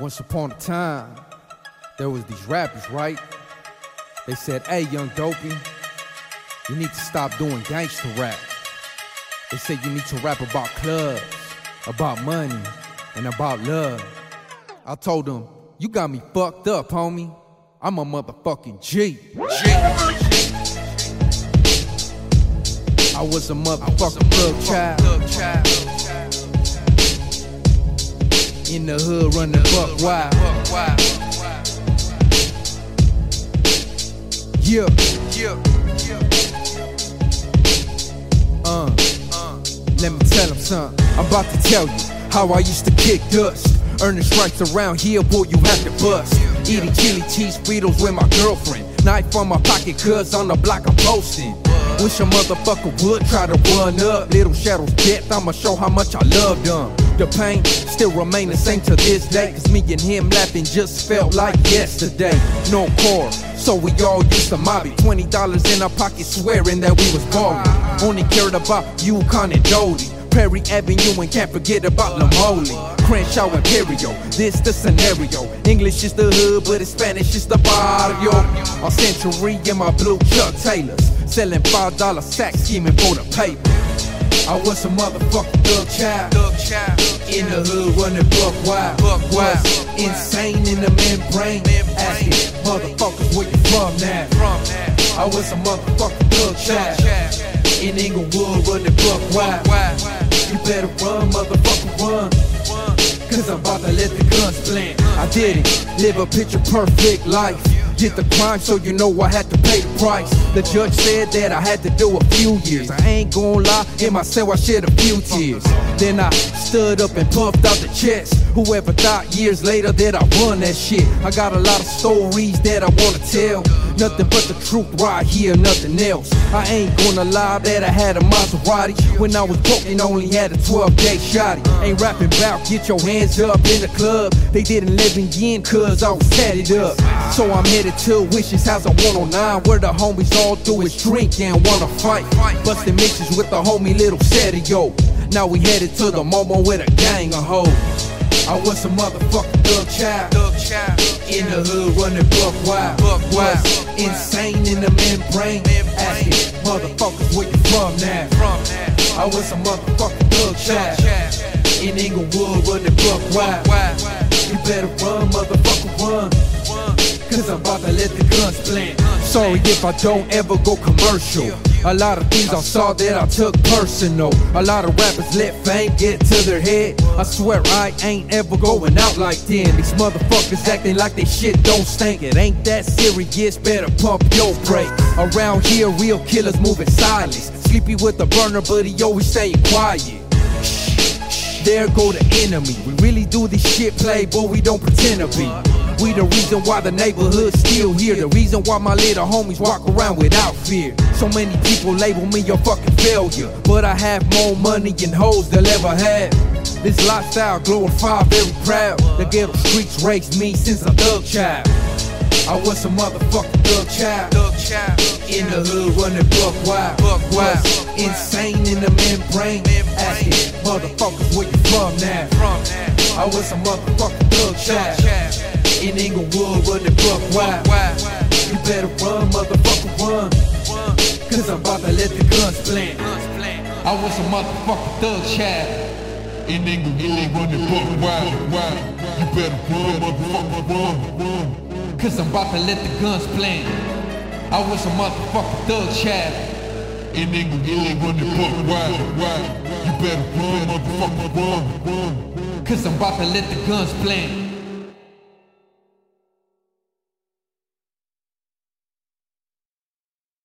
Once upon a time, there was these rappers, right? They said, hey, young dopey, you need to stop doing gangster rap. They said you need to rap about clubs, about money, and about love. I told them, you got me fucked up, homie. I'm a motherfucking G. G. I was a motherfucking thug child. In the hood, running buck wild. Yeah, yeah, uh, let me tell him something. I'm about to tell you how I used to kick dust. Earning stripes around here, boy, you have to bust. Eating chili cheese Fritos with my girlfriend. Knife on my pocket, cuz on the block I'm posting. Wish a motherfucker would try to run up. Little shadows death, I'ma show how much I love them. The pain still remain the same to this day. Cause me and him laughing just felt like yesterday. No core, so we all used to mob it. Twenty dollars in our pocket, swearing that we was ballin'. Only cared about Yukon and Doty. Perry Avenue and can't forget about Lamoli. Crenshaw Imperial, this the scenario. English is the hood, but it's Spanish is the barrio. On Century in my blue Chuck Taylors. Selling five dollar sacks, scheming for the paper. I was a motherfucking thug child. In the hood, running buck wild. Buck wild. Insane in the membrane. Asking motherfuckers where you from now. I was a motherfucking thug child. In Inglewood, running buck wild. You better run, motherfucker, run. Cause I'm about to let the guns blend. I did it, live a picture perfect life. Did the crime, so you know I had to pay the price. The judge said that I had to do a few years. I ain't gonna lie, in my cell I shed a few tears. Then I stood up and puffed out the chest. Whoever thought years later that I run that shit. I got a lot of stories that I wanna tell. Nothing but the truth right here, nothing else. I ain't gonna lie that I had a Maserati. When I was broken, only had a 12 day shotty. Ain't rapping about get your hands up in the club. They didn't me in cause I was tatted up. So I'm headed to Wishes House on 109 where the homies all do is drink and wanna fight. Busting mixes with the homie Little Serio. Now we headed to the Momo with a gang of hoes. I was a motherfucking thug child. In the hood, running buck wild. Buck wild. Insane in the membrane. Asking motherfuckers where you from now. From now. I was a motherfucking thug child. In Inglewood, running buck wild. You better run, motherfucker, run. Cause I'm about to let the guns blend. Sorry if I don't ever go commercial. A lot of things I saw that I took personal. A lot of rappers let fame get to their head. I swear I ain't ever going out like them. These motherfuckers acting like they shit don't stink. It ain't that serious, better pump your brake. Around here, real killers moving silence. Sleepy with the burner, but he always staying quiet. There go the enemy. We really do this shit play, but we don't pretend to be. We the reason why the neighborhood's still here. The reason why my little homies walk around without fear. So many people label me a fucking failure. But I have more money and hoes than ever had. This lifestyle glorified, very proud. The ghetto streets raised me since a thug child. I was a motherfucking thug child. In the hood, running buck wild. Buck wild. Insane in the membrane. Asking motherfuckers where you from now. I was a motherfucking thug child. In Inglewood, running buck wild. You better run, motherfucker, run. Cause I'm about to let the guns blend. I was a motherfucking thug child. In Inglewood, running buck wild. You better run, motherfucker, run, run. Cause I'm about to let the guns blend. I was a motherfucking thug child. In Inglewood, running buck wild, wild. You better run, motherfucker, run, run. Cause I'm about to let the guns blend.